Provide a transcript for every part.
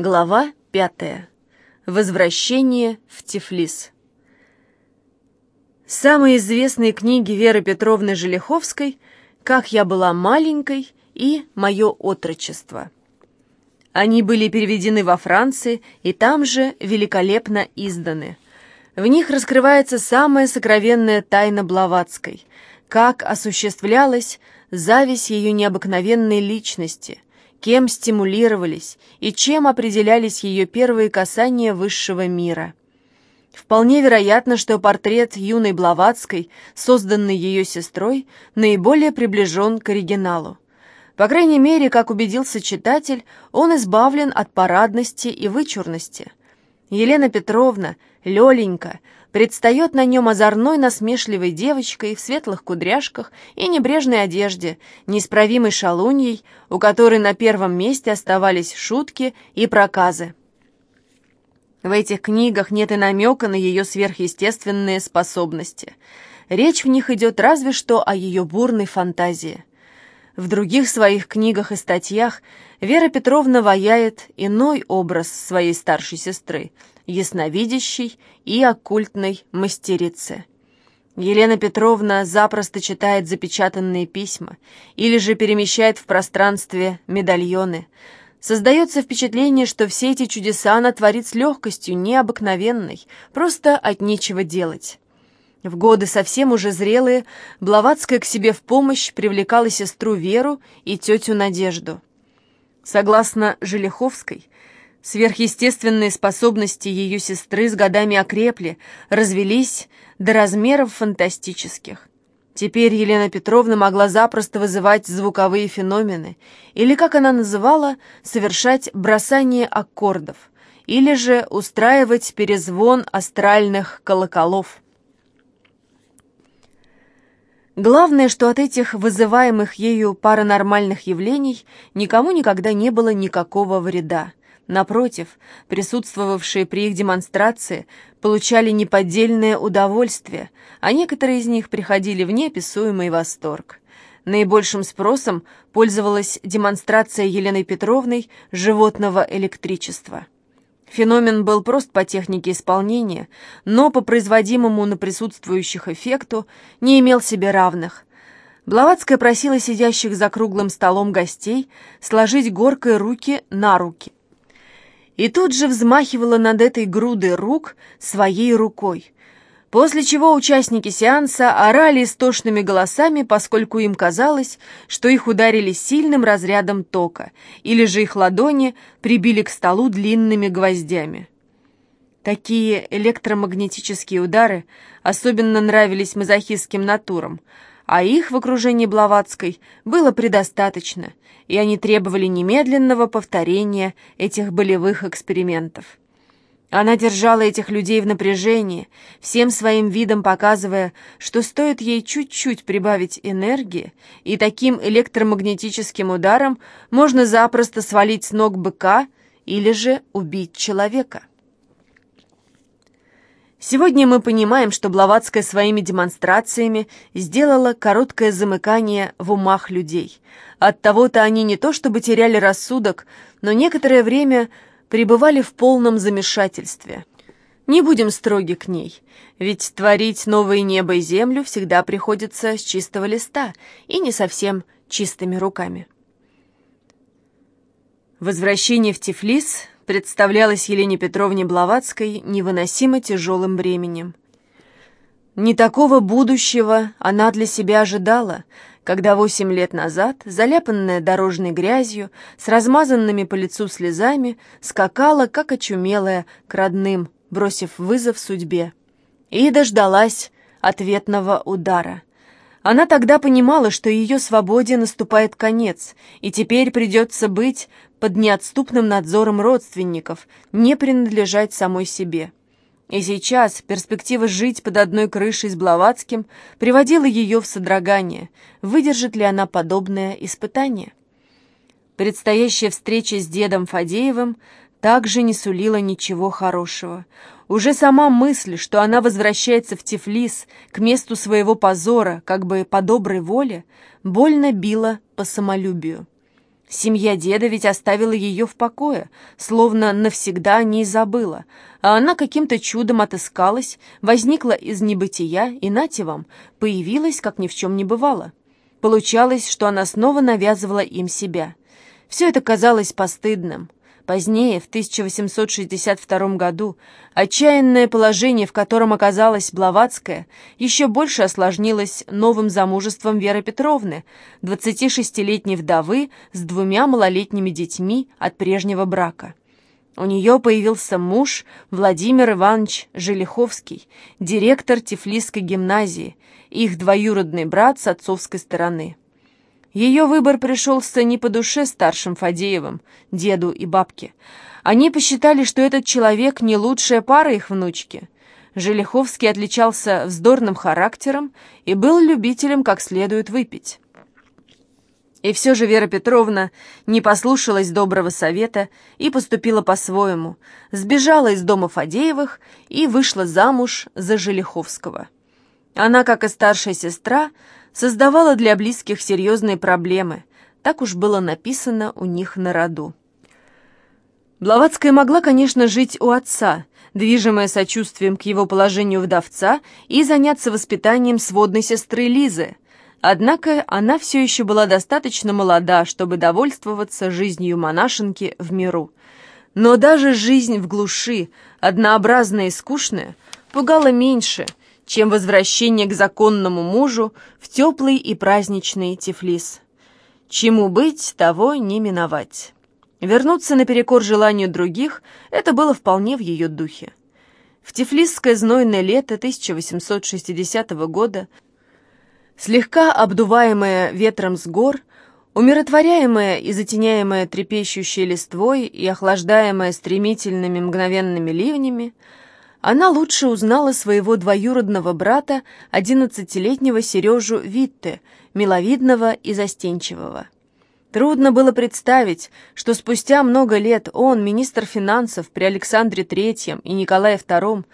Глава пятая. Возвращение в Тифлис. Самые известные книги Веры Петровны Желеховской «Как я была маленькой» и «Мое отрочество». Они были переведены во Франции и там же великолепно изданы. В них раскрывается самая сокровенная тайна Блаватской, как осуществлялась зависть ее необыкновенной личности – кем стимулировались и чем определялись ее первые касания высшего мира. Вполне вероятно, что портрет юной Блаватской, созданный ее сестрой, наиболее приближен к оригиналу. По крайней мере, как убедился читатель, он избавлен от парадности и вычурности. Елена Петровна, Лёленька, предстает на нем озорной насмешливой девочкой в светлых кудряшках и небрежной одежде, неисправимой шалуньей, у которой на первом месте оставались шутки и проказы. В этих книгах нет и намека на ее сверхъестественные способности. Речь в них идет разве что о ее бурной фантазии. В других своих книгах и статьях Вера Петровна ваяет иной образ своей старшей сестры, ясновидящей и оккультной мастерицы. Елена Петровна запросто читает запечатанные письма или же перемещает в пространстве медальоны. Создается впечатление, что все эти чудеса она творит с легкостью необыкновенной, просто от нечего делать. В годы совсем уже зрелые Блаватская к себе в помощь привлекала сестру Веру и тетю Надежду. Согласно Желеховской, Сверхъестественные способности ее сестры с годами окрепли, развелись до размеров фантастических. Теперь Елена Петровна могла запросто вызывать звуковые феномены, или, как она называла, совершать бросание аккордов, или же устраивать перезвон астральных колоколов. Главное, что от этих вызываемых ею паранормальных явлений никому никогда не было никакого вреда. Напротив, присутствовавшие при их демонстрации получали неподдельное удовольствие, а некоторые из них приходили в неописуемый восторг. Наибольшим спросом пользовалась демонстрация Еленой Петровной животного электричества. Феномен был прост по технике исполнения, но по производимому на присутствующих эффекту не имел себе равных. Блаватская просила сидящих за круглым столом гостей сложить горкой руки на руки и тут же взмахивала над этой грудой рук своей рукой, после чего участники сеанса орали истошными голосами, поскольку им казалось, что их ударили сильным разрядом тока, или же их ладони прибили к столу длинными гвоздями. Такие электромагнетические удары особенно нравились мазохистским натурам, а их в окружении Блаватской было предостаточно, и они требовали немедленного повторения этих болевых экспериментов. Она держала этих людей в напряжении, всем своим видом показывая, что стоит ей чуть-чуть прибавить энергии, и таким электромагнетическим ударом можно запросто свалить с ног быка или же убить человека. Сегодня мы понимаем, что Блаватская своими демонстрациями сделала короткое замыкание в умах людей. Оттого-то они не то чтобы теряли рассудок, но некоторое время пребывали в полном замешательстве. Не будем строги к ней, ведь творить новое небо и землю всегда приходится с чистого листа и не совсем чистыми руками. Возвращение в Тифлис представлялось Елене Петровне Блаватской невыносимо тяжелым бременем. Не такого будущего она для себя ожидала, когда восемь лет назад, заляпанная дорожной грязью, с размазанными по лицу слезами, скакала, как очумелая, к родным, бросив вызов судьбе. И дождалась ответного удара. Она тогда понимала, что ее свободе наступает конец, и теперь придется быть под неотступным надзором родственников, не принадлежать самой себе. И сейчас перспектива жить под одной крышей с Блаватским приводила ее в содрогание. Выдержит ли она подобное испытание? Предстоящая встреча с дедом Фадеевым также не сулила ничего хорошего. Уже сама мысль, что она возвращается в Тифлис, к месту своего позора, как бы по доброй воле, больно била по самолюбию. Семья деда ведь оставила ее в покое, словно навсегда не забыла, а она каким-то чудом отыскалась, возникла из небытия и, нате вам, появилась, как ни в чем не бывало. Получалось, что она снова навязывала им себя. Все это казалось постыдным. Позднее, в 1862 году, отчаянное положение, в котором оказалась Блаватская, еще больше осложнилось новым замужеством Веры Петровны, 26-летней вдовы с двумя малолетними детьми от прежнего брака. У нее появился муж Владимир Иванович Желиховский, директор Тифлисской гимназии, их двоюродный брат с отцовской стороны. Ее выбор пришелся не по душе старшим Фадеевым, деду и бабке. Они посчитали, что этот человек не лучшая пара их внучки. Желиховский отличался вздорным характером и был любителем как следует выпить. И все же Вера Петровна не послушалась доброго совета и поступила по-своему, сбежала из дома Фадеевых и вышла замуж за Желиховского. Она, как и старшая сестра, создавала для близких серьезные проблемы. Так уж было написано у них на роду. Блаватская могла, конечно, жить у отца, движимая сочувствием к его положению вдовца, и заняться воспитанием сводной сестры Лизы. Однако она все еще была достаточно молода, чтобы довольствоваться жизнью монашенки в миру. Но даже жизнь в глуши, однообразная и скучная, пугала меньше – чем возвращение к законному мужу в теплый и праздничный Тифлис. Чему быть, того не миновать. Вернуться наперекор желанию других – это было вполне в ее духе. В Тифлисское знойное лето 1860 года, слегка обдуваемое ветром с гор, умиротворяемое и затеняемое трепещущей листвой и охлаждаемое стремительными мгновенными ливнями, она лучше узнала своего двоюродного брата, одиннадцатилетнего Сережу Витте, миловидного и застенчивого. Трудно было представить, что спустя много лет он, министр финансов при Александре III и Николае II,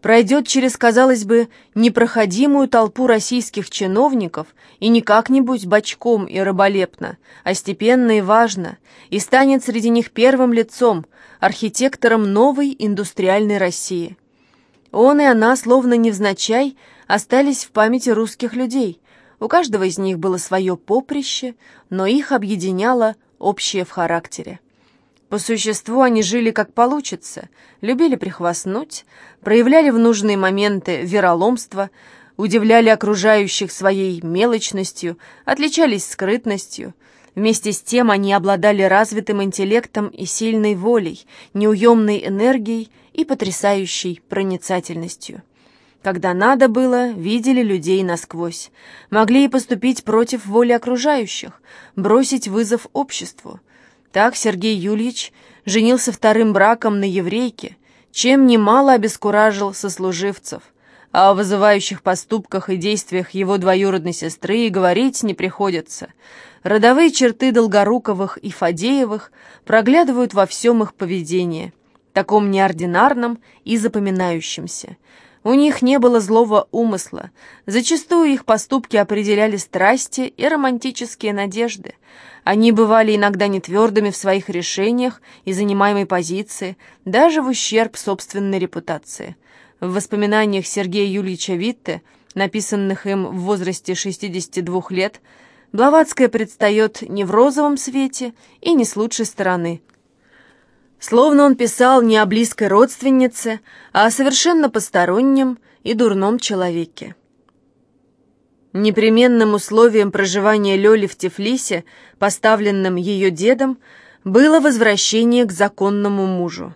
пройдет через, казалось бы, непроходимую толпу российских чиновников и не как-нибудь бочком и раболепно, а степенно и важно, и станет среди них первым лицом, архитектором новой индустриальной России. Он и она, словно невзначай, остались в памяти русских людей. У каждого из них было свое поприще, но их объединяло общее в характере. По существу они жили как получится, любили прихвастнуть, проявляли в нужные моменты вероломство, удивляли окружающих своей мелочностью, отличались скрытностью. Вместе с тем они обладали развитым интеллектом и сильной волей, неуемной энергией и потрясающей проницательностью. Когда надо было, видели людей насквозь, могли и поступить против воли окружающих, бросить вызов обществу. Так Сергей Юльевич женился вторым браком на еврейке, чем немало обескуражил сослуживцев, а о вызывающих поступках и действиях его двоюродной сестры и говорить не приходится. Родовые черты Долгоруковых и Фадеевых проглядывают во всем их поведении – таком неординарном и запоминающемся. У них не было злого умысла. Зачастую их поступки определяли страсти и романтические надежды. Они бывали иногда нетвердыми в своих решениях и занимаемой позиции, даже в ущерб собственной репутации. В воспоминаниях Сергея Юльевича Витте, написанных им в возрасте 62 лет, Блаватская предстает не в розовом свете и не с лучшей стороны, Словно он писал не о близкой родственнице, а о совершенно постороннем и дурном человеке. Непременным условием проживания Лёли в Тифлисе, поставленным ее дедом, было возвращение к законному мужу.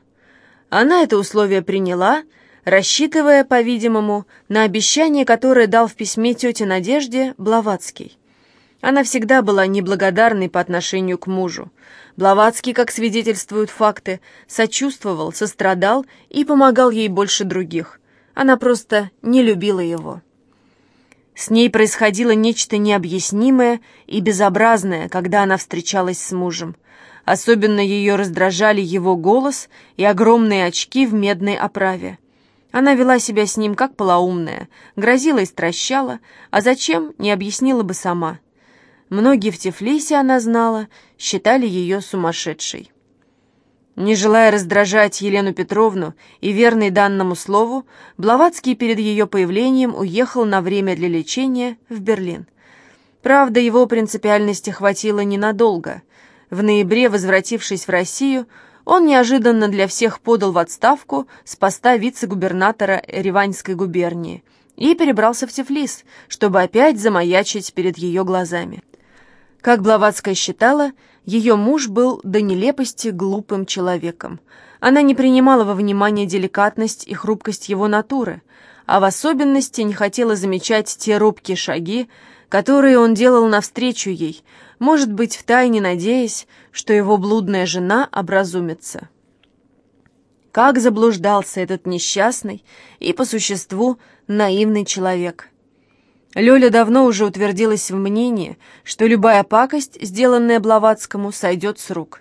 Она это условие приняла, рассчитывая, по-видимому, на обещание, которое дал в письме тете Надежде Блаватский. Она всегда была неблагодарной по отношению к мужу. Блаватский, как свидетельствуют факты, сочувствовал, сострадал и помогал ей больше других. Она просто не любила его. С ней происходило нечто необъяснимое и безобразное, когда она встречалась с мужем. Особенно ее раздражали его голос и огромные очки в медной оправе. Она вела себя с ним как полоумная, грозила и стращала, а зачем, не объяснила бы сама – Многие в Тифлисе, она знала, считали ее сумасшедшей. Не желая раздражать Елену Петровну и верный данному слову, Блаватский перед ее появлением уехал на время для лечения в Берлин. Правда, его принципиальности хватило ненадолго. В ноябре, возвратившись в Россию, он неожиданно для всех подал в отставку с поста вице-губернатора Реваньской губернии и перебрался в Тифлис, чтобы опять замаячить перед ее глазами. Как Блаватская считала, ее муж был до нелепости глупым человеком. Она не принимала во внимание деликатность и хрупкость его натуры, а в особенности не хотела замечать те робкие шаги, которые он делал навстречу ей, может быть, втайне надеясь, что его блудная жена образумится. Как заблуждался этот несчастный и, по существу, наивный человек – Лёля давно уже утвердилась в мнении, что любая пакость, сделанная Блаватскому, сойдет с рук.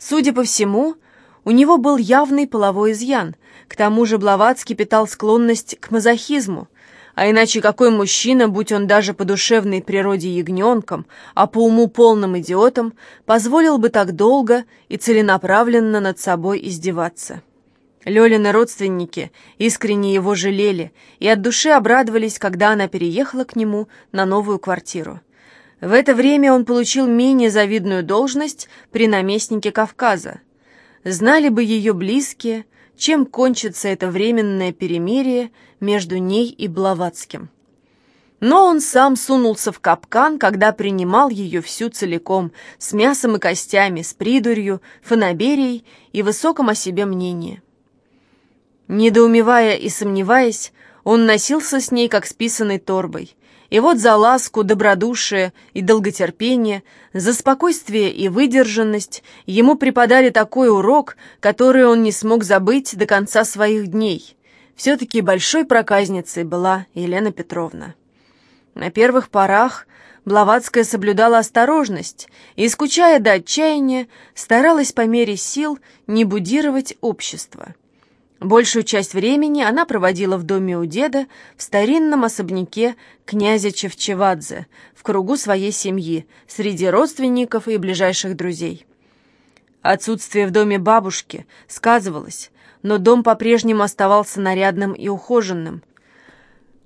Судя по всему, у него был явный половой изъян, к тому же Блаватский питал склонность к мазохизму, а иначе какой мужчина, будь он даже по душевной природе ягненком, а по уму полным идиотом, позволил бы так долго и целенаправленно над собой издеваться? Лёлины родственники искренне его жалели и от души обрадовались, когда она переехала к нему на новую квартиру. В это время он получил менее завидную должность при наместнике Кавказа. Знали бы ее близкие, чем кончится это временное перемирие между ней и Блаватским. Но он сам сунулся в капкан, когда принимал ее всю целиком, с мясом и костями, с придурью, фанаберией и высоком о себе мнении. Недоумевая и сомневаясь, он носился с ней, как с торбой. И вот за ласку, добродушие и долготерпение, за спокойствие и выдержанность ему преподали такой урок, который он не смог забыть до конца своих дней. Все-таки большой проказницей была Елена Петровна. На первых порах Блаватская соблюдала осторожность и, скучая до отчаяния, старалась по мере сил не будировать общество. Большую часть времени она проводила в доме у деда в старинном особняке князя Чевчевадзе, в кругу своей семьи, среди родственников и ближайших друзей. Отсутствие в доме бабушки сказывалось, но дом по-прежнему оставался нарядным и ухоженным.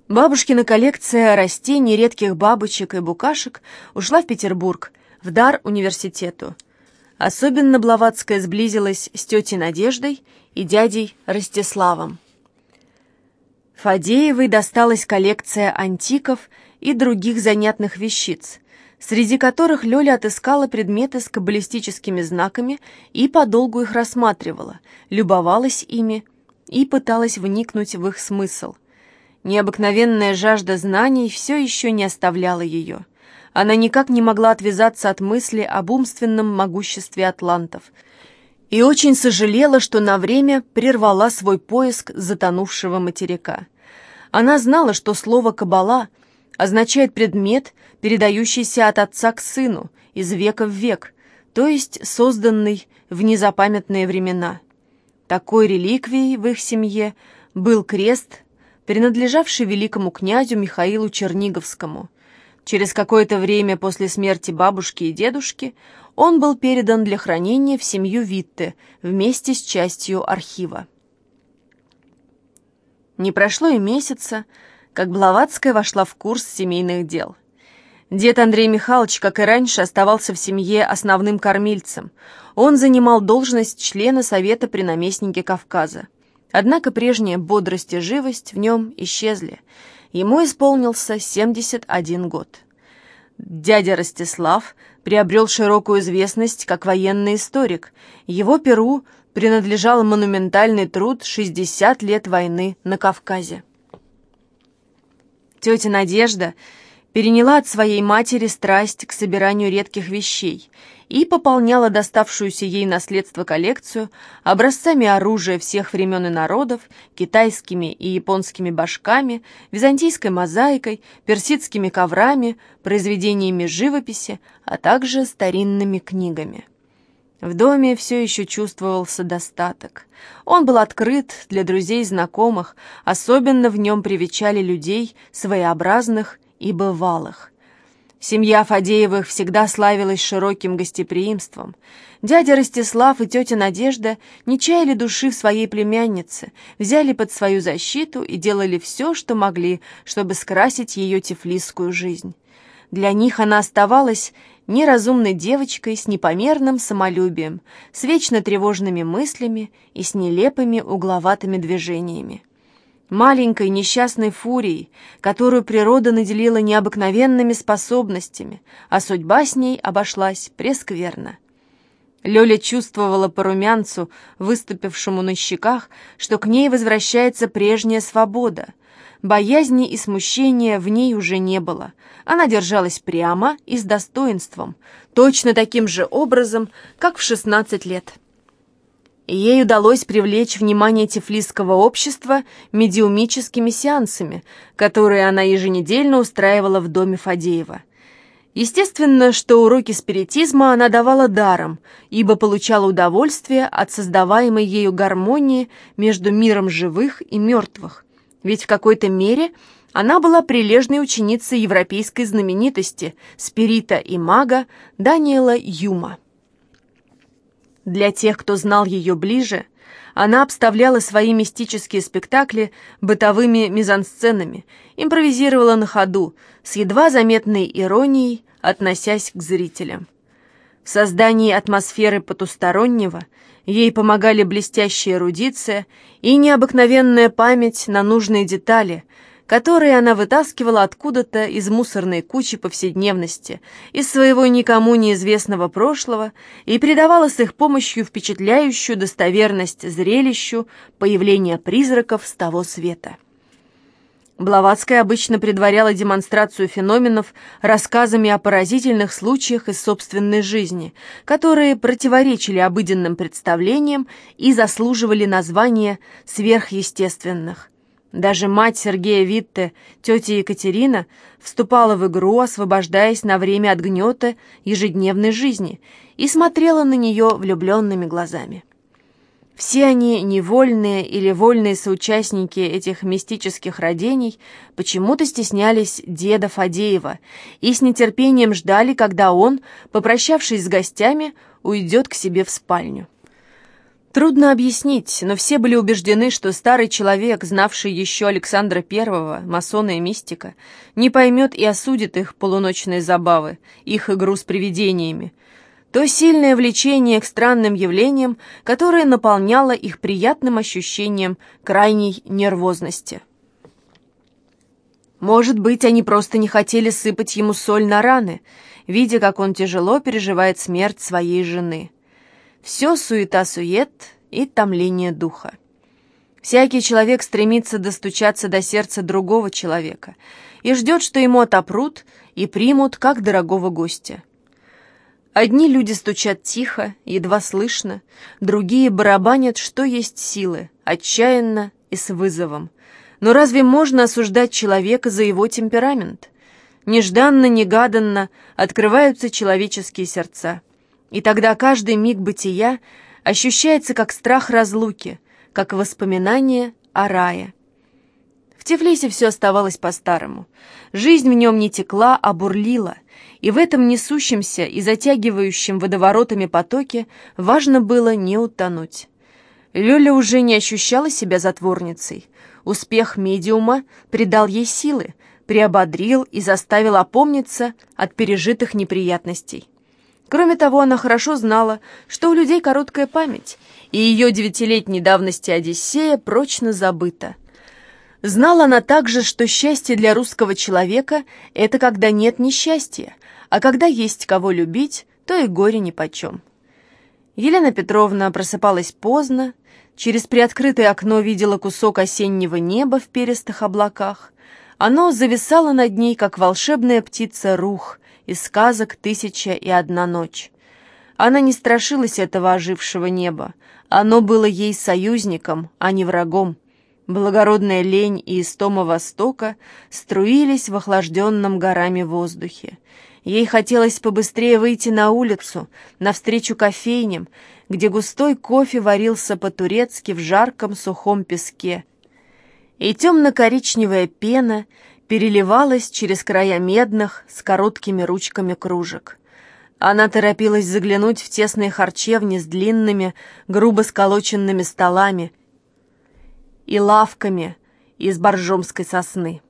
Бабушкина коллекция растений, редких бабочек и букашек ушла в Петербург, в дар университету. Особенно Блаватская сблизилась с тетей Надеждой и дядей Ростиславом. Фадеевой досталась коллекция антиков и других занятных вещиц, среди которых Лёля отыскала предметы с каббалистическими знаками и подолгу их рассматривала, любовалась ими и пыталась вникнуть в их смысл. Необыкновенная жажда знаний все еще не оставляла ее. Она никак не могла отвязаться от мысли об умственном могуществе атлантов – и очень сожалела, что на время прервала свой поиск затонувшего материка. Она знала, что слово «кабала» означает предмет, передающийся от отца к сыну, из века в век, то есть созданный в незапамятные времена. Такой реликвией в их семье был крест, принадлежавший великому князю Михаилу Черниговскому. Через какое-то время после смерти бабушки и дедушки он был передан для хранения в семью Витте вместе с частью архива. Не прошло и месяца, как Блаватская вошла в курс семейных дел. Дед Андрей Михайлович, как и раньше, оставался в семье основным кормильцем. Он занимал должность члена Совета при наместнике Кавказа. Однако прежняя бодрость и живость в нем исчезли. Ему исполнился 71 год. Дядя Ростислав приобрел широкую известность как военный историк. Его перу принадлежал монументальный труд «60 лет войны на Кавказе». Тетя Надежда переняла от своей матери страсть к собиранию редких вещей и пополняла доставшуюся ей наследство коллекцию образцами оружия всех времен и народов, китайскими и японскими башками, византийской мозаикой, персидскими коврами, произведениями живописи, а также старинными книгами. В доме все еще чувствовался достаток. Он был открыт для друзей и знакомых, особенно в нем привечали людей своеобразных и бывалых. Семья Фадеевых всегда славилась широким гостеприимством. Дядя Ростислав и тетя Надежда не чаяли души в своей племяннице, взяли под свою защиту и делали все, что могли, чтобы скрасить ее тифлисскую жизнь. Для них она оставалась неразумной девочкой с непомерным самолюбием, с вечно тревожными мыслями и с нелепыми угловатыми движениями маленькой несчастной фурией, которую природа наделила необыкновенными способностями, а судьба с ней обошлась прескверно. Лёля чувствовала по румянцу, выступившему на щеках, что к ней возвращается прежняя свобода. Боязни и смущения в ней уже не было. Она держалась прямо и с достоинством, точно таким же образом, как в 16 лет ей удалось привлечь внимание тифлисского общества медиумическими сеансами, которые она еженедельно устраивала в доме Фадеева. Естественно, что уроки спиритизма она давала даром, ибо получала удовольствие от создаваемой ею гармонии между миром живых и мертвых. Ведь в какой-то мере она была прилежной ученицей европейской знаменитости, спирита и мага Даниэла Юма. Для тех, кто знал ее ближе, она обставляла свои мистические спектакли бытовыми мизансценами, импровизировала на ходу, с едва заметной иронией, относясь к зрителям. В создании атмосферы потустороннего ей помогали блестящая эрудиция и необыкновенная память на нужные детали – которые она вытаскивала откуда-то из мусорной кучи повседневности, из своего никому неизвестного прошлого и придавала с их помощью впечатляющую достоверность зрелищу появления призраков с того света. Блаватская обычно предваряла демонстрацию феноменов рассказами о поразительных случаях из собственной жизни, которые противоречили обыденным представлениям и заслуживали названия сверхъестественных – даже мать Сергея Витте, тетя Екатерина, вступала в игру, освобождаясь на время от гнета ежедневной жизни, и смотрела на нее влюбленными глазами. Все они, невольные или вольные соучастники этих мистических родений, почему-то стеснялись деда Фадеева и с нетерпением ждали, когда он, попрощавшись с гостями, уйдет к себе в спальню. Трудно объяснить, но все были убеждены, что старый человек, знавший еще Александра Первого, масона и мистика, не поймет и осудит их полуночные забавы, их игру с привидениями, то сильное влечение к странным явлениям, которое наполняло их приятным ощущением крайней нервозности. Может быть, они просто не хотели сыпать ему соль на раны, видя, как он тяжело переживает смерть своей жены. Все суета-сует и томление духа. Всякий человек стремится достучаться до сердца другого человека и ждет, что ему отопрут и примут как дорогого гостя. Одни люди стучат тихо, едва слышно, другие барабанят, что есть силы, отчаянно и с вызовом. Но разве можно осуждать человека за его темперамент? Нежданно-негаданно открываются человеческие сердца. И тогда каждый миг бытия ощущается как страх разлуки, как воспоминание о рае. В Тифлисе все оставалось по-старому. Жизнь в нем не текла, а бурлила, и в этом несущемся и затягивающем водоворотами потоке важно было не утонуть. Лёля уже не ощущала себя затворницей. Успех медиума придал ей силы, приободрил и заставил опомниться от пережитых неприятностей. Кроме того, она хорошо знала, что у людей короткая память, и ее девятилетней давности Одиссея прочно забыта. Знала она также, что счастье для русского человека — это когда нет несчастья, а когда есть кого любить, то и горе нипочем. Елена Петровна просыпалась поздно, через приоткрытое окно видела кусок осеннего неба в перистых облаках. Оно зависало над ней, как волшебная птица рух — из сказок «Тысяча и одна ночь». Она не страшилась этого ожившего неба. Оно было ей союзником, а не врагом. Благородная лень и истома Востока струились в охлажденном горами воздухе. Ей хотелось побыстрее выйти на улицу, навстречу кофейням, где густой кофе варился по-турецки в жарком сухом песке. И темно-коричневая пена переливалась через края медных с короткими ручками кружек. Она торопилась заглянуть в тесные харчевни с длинными, грубо сколоченными столами и лавками из боржомской сосны.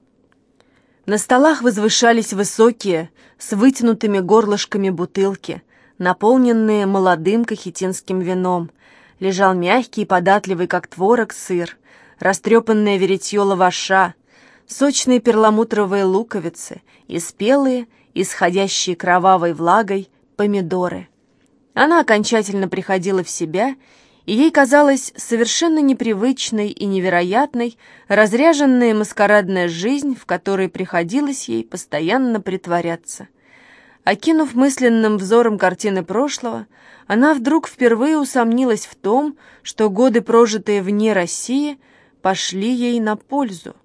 На столах возвышались высокие, с вытянутыми горлышками бутылки, наполненные молодым кахетинским вином. Лежал мягкий и податливый, как творог, сыр, растрепанное веретье лаваша, сочные перламутровые луковицы и спелые, исходящие кровавой влагой, помидоры. Она окончательно приходила в себя, и ей казалась совершенно непривычной и невероятной разряженная маскарадная жизнь, в которой приходилось ей постоянно притворяться. Окинув мысленным взором картины прошлого, она вдруг впервые усомнилась в том, что годы, прожитые вне России, пошли ей на пользу.